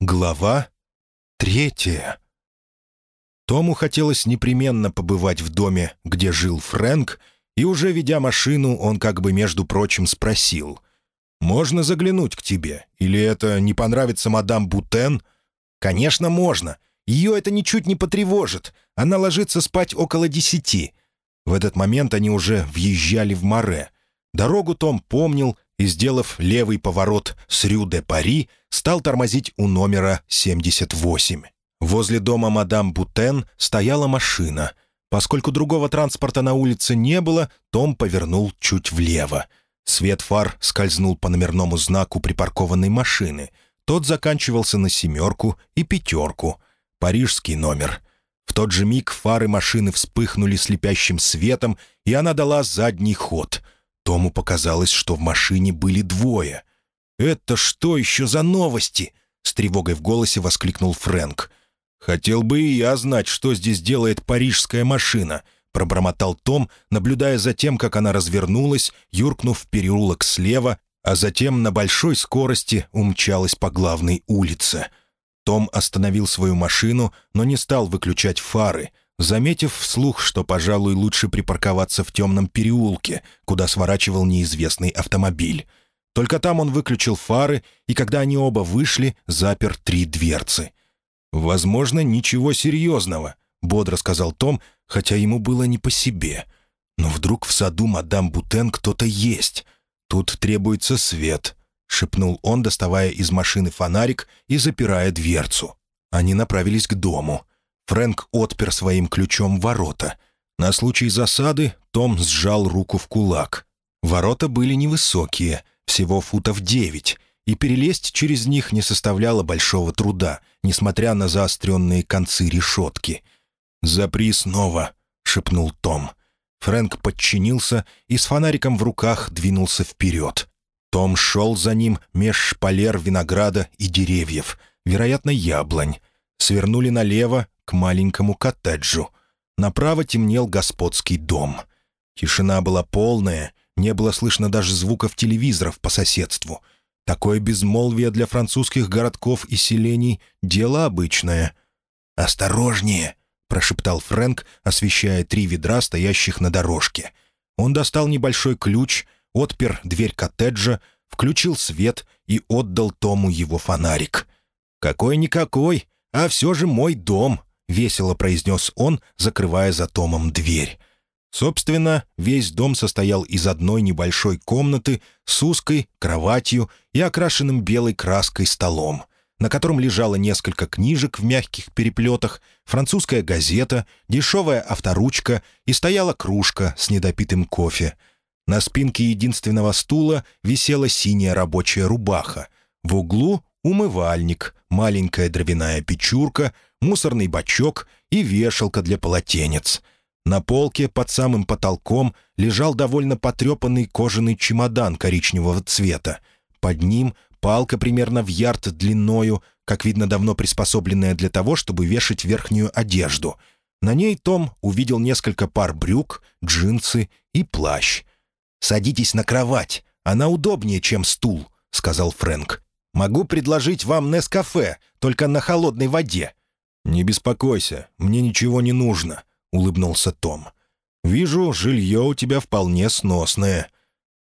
Глава третья. Тому хотелось непременно побывать в доме, где жил Фрэнк, и уже ведя машину, он как бы, между прочим, спросил. «Можно заглянуть к тебе? Или это не понравится мадам Бутен?» «Конечно, можно. Ее это ничуть не потревожит. Она ложится спать около десяти». В этот момент они уже въезжали в море. Дорогу Том помнил и, сделав левый поворот с Рю-де-Пари, стал тормозить у номера 78. Возле дома мадам Бутен стояла машина. Поскольку другого транспорта на улице не было, Том повернул чуть влево. Свет фар скользнул по номерному знаку припаркованной машины. Тот заканчивался на семерку и пятерку. Парижский номер. В тот же миг фары машины вспыхнули слепящим светом, и она дала задний ход — Тому показалось, что в машине были двое. «Это что еще за новости?» — с тревогой в голосе воскликнул Фрэнк. «Хотел бы и я знать, что здесь делает парижская машина», — пробормотал Том, наблюдая за тем, как она развернулась, юркнув в переулок слева, а затем на большой скорости умчалась по главной улице. Том остановил свою машину, но не стал выключать фары — заметив вслух, что, пожалуй, лучше припарковаться в темном переулке, куда сворачивал неизвестный автомобиль. Только там он выключил фары, и когда они оба вышли, запер три дверцы. «Возможно, ничего серьезного», — бодро сказал Том, хотя ему было не по себе. «Но вдруг в саду мадам Бутен кто-то есть. Тут требуется свет», — шепнул он, доставая из машины фонарик и запирая дверцу. Они направились к дому. Фрэнк отпер своим ключом ворота. На случай засады Том сжал руку в кулак. Ворота были невысокие, всего футов девять, и перелезть через них не составляло большого труда, несмотря на заостренные концы решетки. «Запри снова», — шепнул Том. Фрэнк подчинился и с фонариком в руках двинулся вперед. Том шел за ним меж шпалер винограда и деревьев, вероятно, яблонь. Свернули налево, к маленькому коттеджу. Направо темнел господский дом. Тишина была полная, не было слышно даже звуков телевизоров по соседству. Такое безмолвие для французских городков и селений — дело обычное. «Осторожнее!» — прошептал Фрэнк, освещая три ведра, стоящих на дорожке. Он достал небольшой ключ, отпер дверь коттеджа, включил свет и отдал Тому его фонарик. «Какой-никакой, а все же мой дом», — весело произнес он, закрывая за Томом дверь. Собственно, весь дом состоял из одной небольшой комнаты с узкой кроватью и окрашенным белой краской столом, на котором лежало несколько книжек в мягких переплетах, французская газета, дешевая авторучка и стояла кружка с недопитым кофе. На спинке единственного стула висела синяя рабочая рубаха. В углу — умывальник, маленькая дровяная печурка — мусорный бачок и вешалка для полотенец. На полке под самым потолком лежал довольно потрепанный кожаный чемодан коричневого цвета. Под ним палка примерно в ярд длиною, как видно, давно приспособленная для того, чтобы вешать верхнюю одежду. На ней Том увидел несколько пар брюк, джинсы и плащ. «Садитесь на кровать, она удобнее, чем стул», — сказал Фрэнк. «Могу предложить вам Нескафе, только на холодной воде. «Не беспокойся, мне ничего не нужно», — улыбнулся Том. «Вижу, жилье у тебя вполне сносное».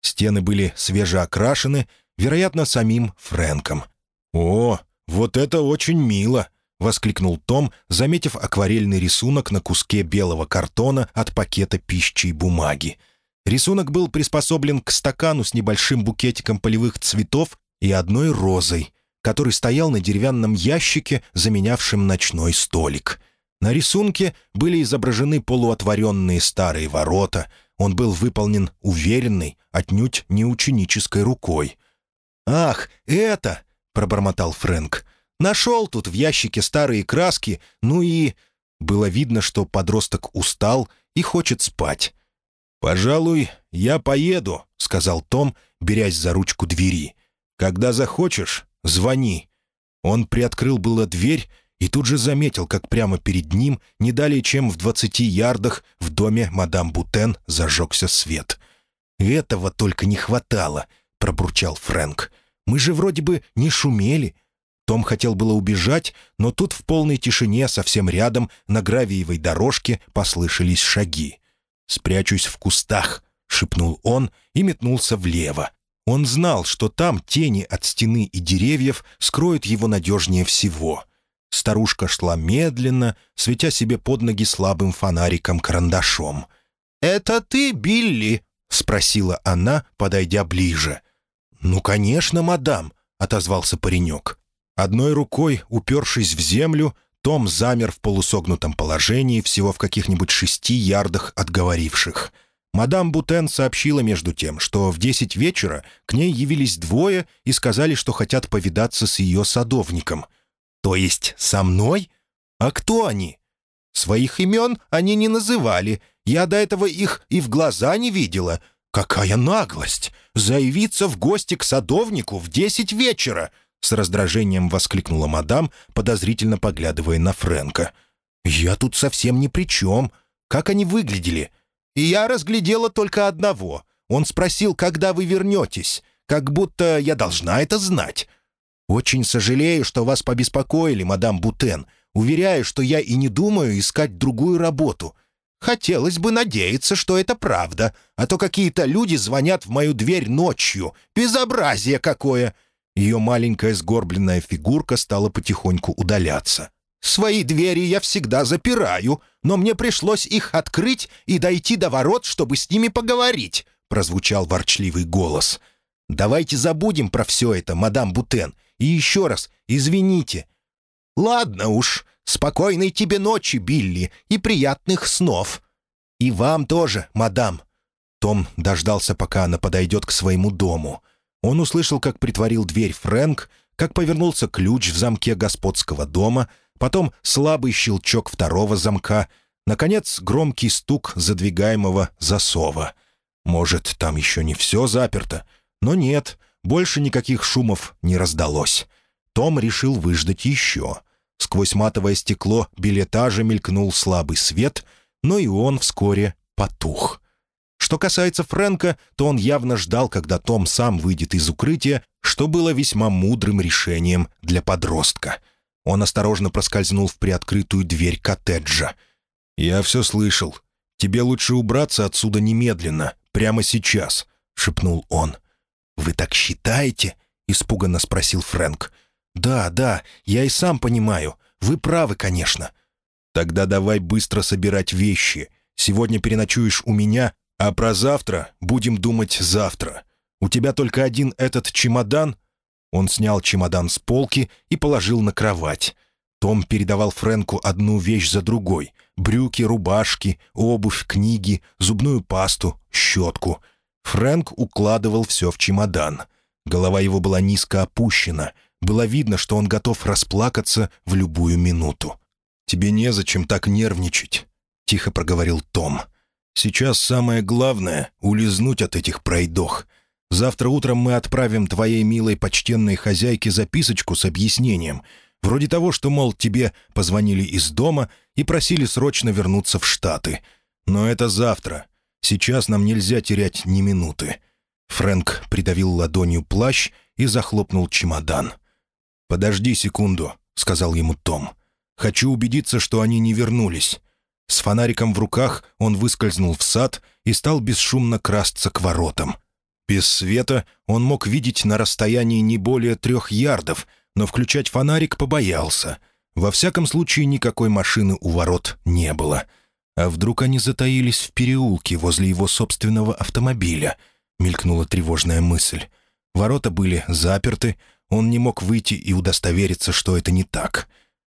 Стены были свежеокрашены, вероятно, самим Фрэнком. «О, вот это очень мило!» — воскликнул Том, заметив акварельный рисунок на куске белого картона от пакета пищи и бумаги. Рисунок был приспособлен к стакану с небольшим букетиком полевых цветов и одной розой — который стоял на деревянном ящике, заменявшем ночной столик. На рисунке были изображены полуотворенные старые ворота. Он был выполнен уверенной, отнюдь не ученической рукой. «Ах, это!» — пробормотал Фрэнк. «Нашел тут в ящике старые краски, ну и...» Было видно, что подросток устал и хочет спать. «Пожалуй, я поеду», — сказал Том, берясь за ручку двери. «Когда захочешь, Звони». Он приоткрыл было дверь и тут же заметил, как прямо перед ним, не далее чем в двадцати ярдах, в доме мадам Бутен зажегся свет. «Этого только не хватало», — пробурчал Фрэнк. «Мы же вроде бы не шумели». Том хотел было убежать, но тут в полной тишине совсем рядом на гравиевой дорожке послышались шаги. «Спрячусь в кустах», — шепнул он и метнулся влево. Он знал, что там тени от стены и деревьев скроют его надежнее всего. Старушка шла медленно, светя себе под ноги слабым фонариком-карандашом. «Это ты, Билли?» — спросила она, подойдя ближе. «Ну, конечно, мадам», — отозвался паренек. Одной рукой, упершись в землю, Том замер в полусогнутом положении всего в каких-нибудь шести ярдах от говоривших. Мадам Бутен сообщила между тем, что в десять вечера к ней явились двое и сказали, что хотят повидаться с ее садовником. «То есть со мной? А кто они?» «Своих имен они не называли. Я до этого их и в глаза не видела. Какая наглость! Заявиться в гости к садовнику в десять вечера!» С раздражением воскликнула мадам, подозрительно поглядывая на Фрэнка. «Я тут совсем ни при чем. Как они выглядели?» «И я разглядела только одного. Он спросил, когда вы вернетесь. Как будто я должна это знать». «Очень сожалею, что вас побеспокоили, мадам Бутен. Уверяю, что я и не думаю искать другую работу. Хотелось бы надеяться, что это правда, а то какие-то люди звонят в мою дверь ночью. Безобразие какое! Ее маленькая сгорбленная фигурка стала потихоньку удаляться. «Свои двери я всегда запираю, но мне пришлось их открыть и дойти до ворот, чтобы с ними поговорить», — прозвучал ворчливый голос. «Давайте забудем про все это, мадам Бутен, и еще раз извините». «Ладно уж, спокойной тебе ночи, Билли, и приятных снов». «И вам тоже, мадам». Том дождался, пока она подойдет к своему дому — он услышал, как притворил дверь Фрэнк, как повернулся ключ в замке господского дома, потом слабый щелчок второго замка, наконец громкий стук задвигаемого засова. Может, там еще не все заперто? Но нет, больше никаких шумов не раздалось. Том решил выждать еще. Сквозь матовое стекло билетажа мелькнул слабый свет, но и он вскоре потух. Что касается Фрэнка, то он явно ждал, когда Том сам выйдет из укрытия, что было весьма мудрым решением для подростка. Он осторожно проскользнул в приоткрытую дверь коттеджа. «Я все слышал. Тебе лучше убраться отсюда немедленно, прямо сейчас», — шепнул он. «Вы так считаете?» — испуганно спросил Фрэнк. «Да, да, я и сам понимаю. Вы правы, конечно». «Тогда давай быстро собирать вещи. Сегодня переночуешь у меня, а про завтра будем думать завтра. У тебя только один этот чемодан?» Он снял чемодан с полки и положил на кровать. Том передавал Фрэнку одну вещь за другой. Брюки, рубашки, обувь, книги, зубную пасту, щетку. Фрэнк укладывал все в чемодан. Голова его была низко опущена. Было видно, что он готов расплакаться в любую минуту. «Тебе незачем так нервничать», — тихо проговорил Том. Сейчас самое главное — улизнуть от этих пройдох. Завтра утром мы отправим твоей милой почтенной хозяйке записочку с объяснением. Вроде того, что, мол, тебе позвонили из дома и просили срочно вернуться в Штаты. Но это завтра. Сейчас нам нельзя терять ни минуты». Фрэнк придавил ладонью плащ и захлопнул чемодан. «Подожди секунду», — сказал ему Том. «Хочу убедиться, что они не вернулись. С фонариком в руках он выскользнул в сад и стал бесшумно красться к воротам. Без света он мог видеть на расстоянии не более трех ярдов, но включать фонарик побоялся. Во всяком случае, никакой машины у ворот не было. А вдруг они затаились в переулке возле его собственного автомобиля? Мелькнула тревожная мысль. Ворота были заперты, он не мог выйти и удостовериться, что это не так.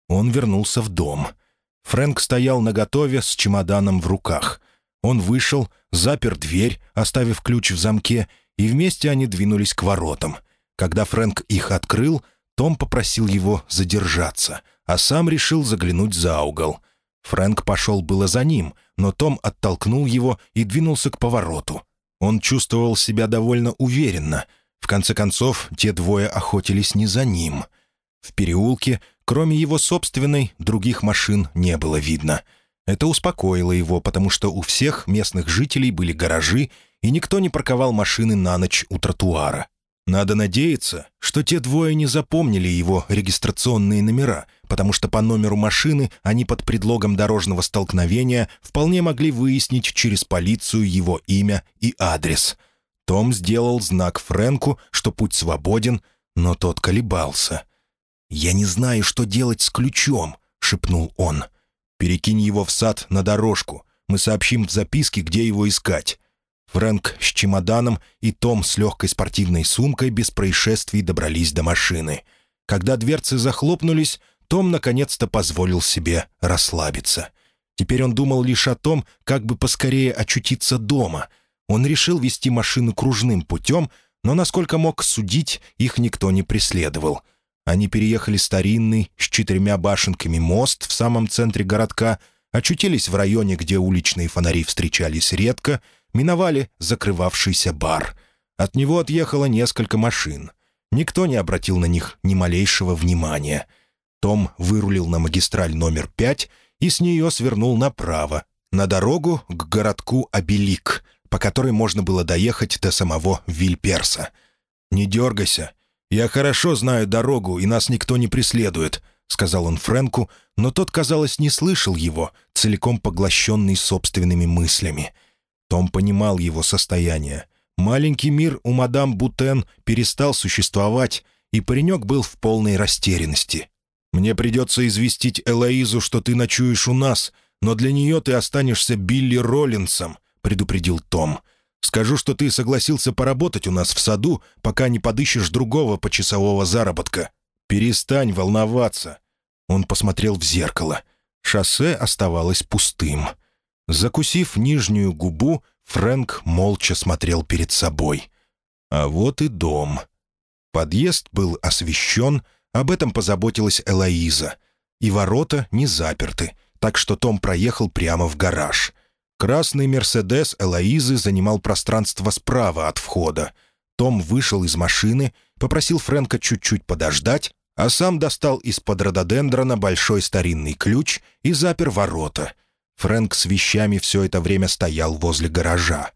Он вернулся в дом — Фрэнк стоял наготове с чемоданом в руках. Он вышел, запер дверь, оставив ключ в замке, и вместе они двинулись к воротам. Когда Фрэнк их открыл, том попросил его задержаться, а сам решил заглянуть за угол. Фрэнк пошел было за ним, но Том оттолкнул его и двинулся к повороту. Он чувствовал себя довольно уверенно. В конце концов, те двое охотились не за ним. В переулке Кроме его собственной, других машин не было видно. Это успокоило его, потому что у всех местных жителей были гаражи, и никто не парковал машины на ночь у тротуара. Надо надеяться, что те двое не запомнили его регистрационные номера, потому что по номеру машины они под предлогом дорожного столкновения вполне могли выяснить через полицию его имя и адрес. Том сделал знак Фрэнку, что путь свободен, но тот колебался. «Я не знаю, что делать с ключом», — шепнул он. «Перекинь его в сад на дорожку. Мы сообщим в записке, где его искать. Фрэнк с чемоданом и Том с легкой спортивной сумкой без происшествий добрались до машины. Когда дверцы захлопнулись, Том наконец-то позволил себе расслабиться. Теперь он думал лишь о том, как бы поскорее очутиться дома. Он решил вести машину кружным путем, но, насколько мог судить, их никто не преследовал. Они переехали старинный, с четырьмя башенками мост в самом центре городка, очутились в районе, где уличные фонари встречались редко — миновали закрывавшийся бар. От него отъехало несколько машин. Никто не обратил на них ни малейшего внимания. Том вырулил на магистраль номер пять и с нее свернул направо, на дорогу к городку Абелик, по которой можно было доехать до самого Вильперса. «Не дергайся. Я хорошо знаю дорогу, и нас никто не преследует», — сказал он Фрэнку, но тот, казалось, не слышал его, целиком поглощенный собственными мыслями — том понимал его состояние. Маленький мир у мадам Бутен перестал существовать, и паренек был в полной растерянности. «Мне придется известить Элоизу, что ты ночуешь у нас, но для нее ты останешься Билли Роллинсом», — предупредил Том. «Скажу, что ты согласился поработать у нас в саду, пока не подыщешь другого почасового заработка. Перестань волноваться». Он посмотрел в зеркало. Шоссе оставалось пустым. Закусив нижнюю губу, Фрэнк молча смотрел перед собой. А вот и дом. Подъезд был освещен, об этом позаботилась Элоиза. И ворота не заперты, так что Том проехал прямо в гараж. Красный «Мерседес» Элоизы занимал пространство справа от входа. Том вышел из машины, попросил Фрэнка чуть-чуть подождать, а сам достал из-под рододендрона большой старинный ключ и запер ворота — Фрэнк с вещами все это время стоял возле гаража.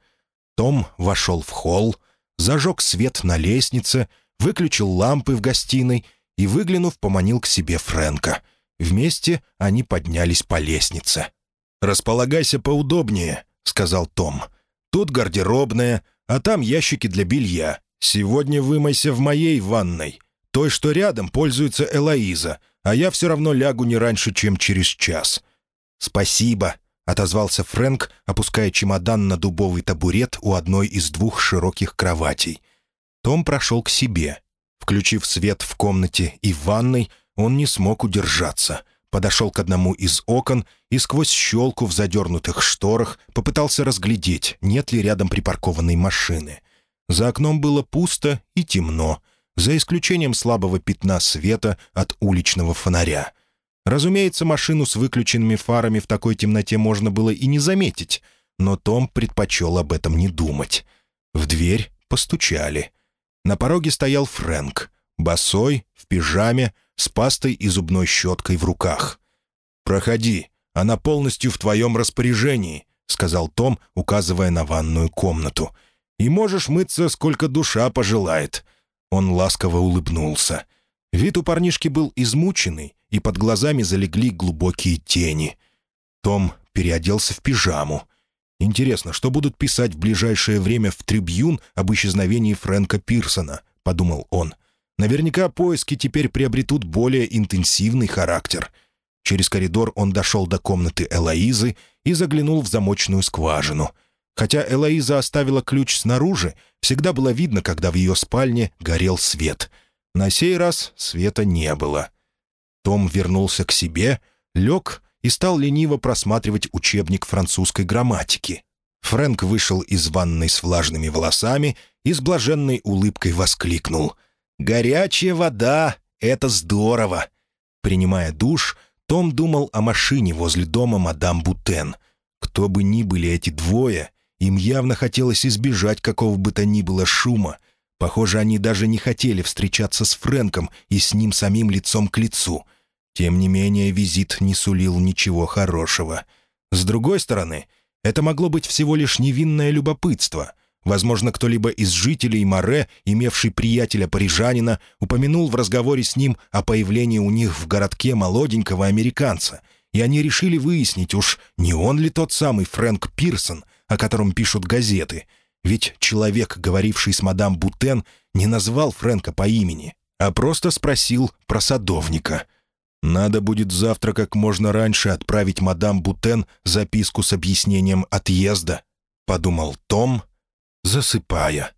Том вошел в холл, зажег свет на лестнице, выключил лампы в гостиной и, выглянув, поманил к себе Фрэнка. Вместе они поднялись по лестнице. «Располагайся поудобнее», — сказал Том. «Тут гардеробная, а там ящики для белья. Сегодня вымойся в моей ванной. Той, что рядом, пользуется Элоиза, а я все равно лягу не раньше, чем через час. «Спасибо», — отозвался Фрэнк, опуская чемодан на дубовый табурет у одной из двух широких кроватей. Том прошел к себе. Включив свет в комнате и в ванной, он не смог удержаться. Подошел к одному из окон и сквозь щелку в задернутых шторах попытался разглядеть, нет ли рядом припаркованной машины. За окном было пусто и темно, за исключением слабого пятна света от уличного фонаря — Разумеется, машину с выключенными фарами в такой темноте можно было и не заметить, но Том предпочел об этом не думать. В дверь постучали. На пороге стоял Фрэнк, босой, в пижаме, с пастой и зубной щеткой в руках. «Проходи, она полностью в твоем распоряжении», — сказал Том, указывая на ванную комнату. «И можешь мыться, сколько душа пожелает». Он ласково улыбнулся. Вид у парнишки был измученный, и под глазами залегли глубокие тени. Том переоделся в пижаму. «Интересно, что будут писать в ближайшее время в «Трибьюн» об исчезновении Фрэнка Пирсона?» — подумал он. «Наверняка поиски теперь приобретут более интенсивный характер». Через коридор он дошел до комнаты Элоизы и заглянул в замочную скважину. Хотя Элоиза оставила ключ снаружи, всегда было видно, когда в ее спальне горел свет. На сей раз света не было. Том вернулся к себе, лег и стал лениво просматривать учебник французской грамматики. Фрэнк вышел из ванной с влажными волосами и с блаженной улыбкой воскликнул. «Горячая вода! Это здорово!» Принимая душ, том думал о машине возле дома мадам Бутен. Кто бы ни были эти двое, им явно хотелось избежать какого бы то ни было шума. Похоже, они даже не хотели встречаться с Фрэнком и с ним самим лицом к лицу. Тем не менее, визит не сулил ничего хорошего. С другой стороны, это могло быть всего лишь невинное любопытство. Возможно, кто-либо из жителей Море, имевший приятеля-парижанина, упомянул в разговоре с ним о появлении у них в городке молоденького американца, и они решили выяснить уж, не он ли тот самый Фрэнк Пирсон, о котором пишут газеты. Ведь человек, говоривший с мадам Бутен, не назвал Фрэнка по имени, а просто спросил про садовника. «Надо будет завтра как можно раньше отправить мадам Бутен записку с объяснением отъезда», — подумал Том, засыпая.